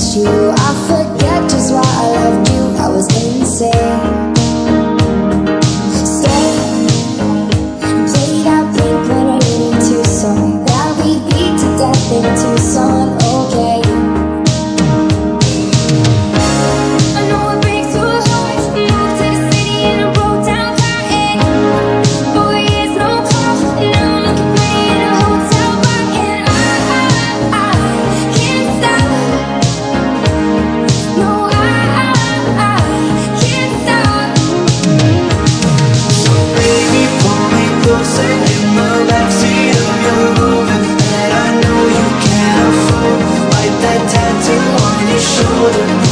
you. I forget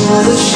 the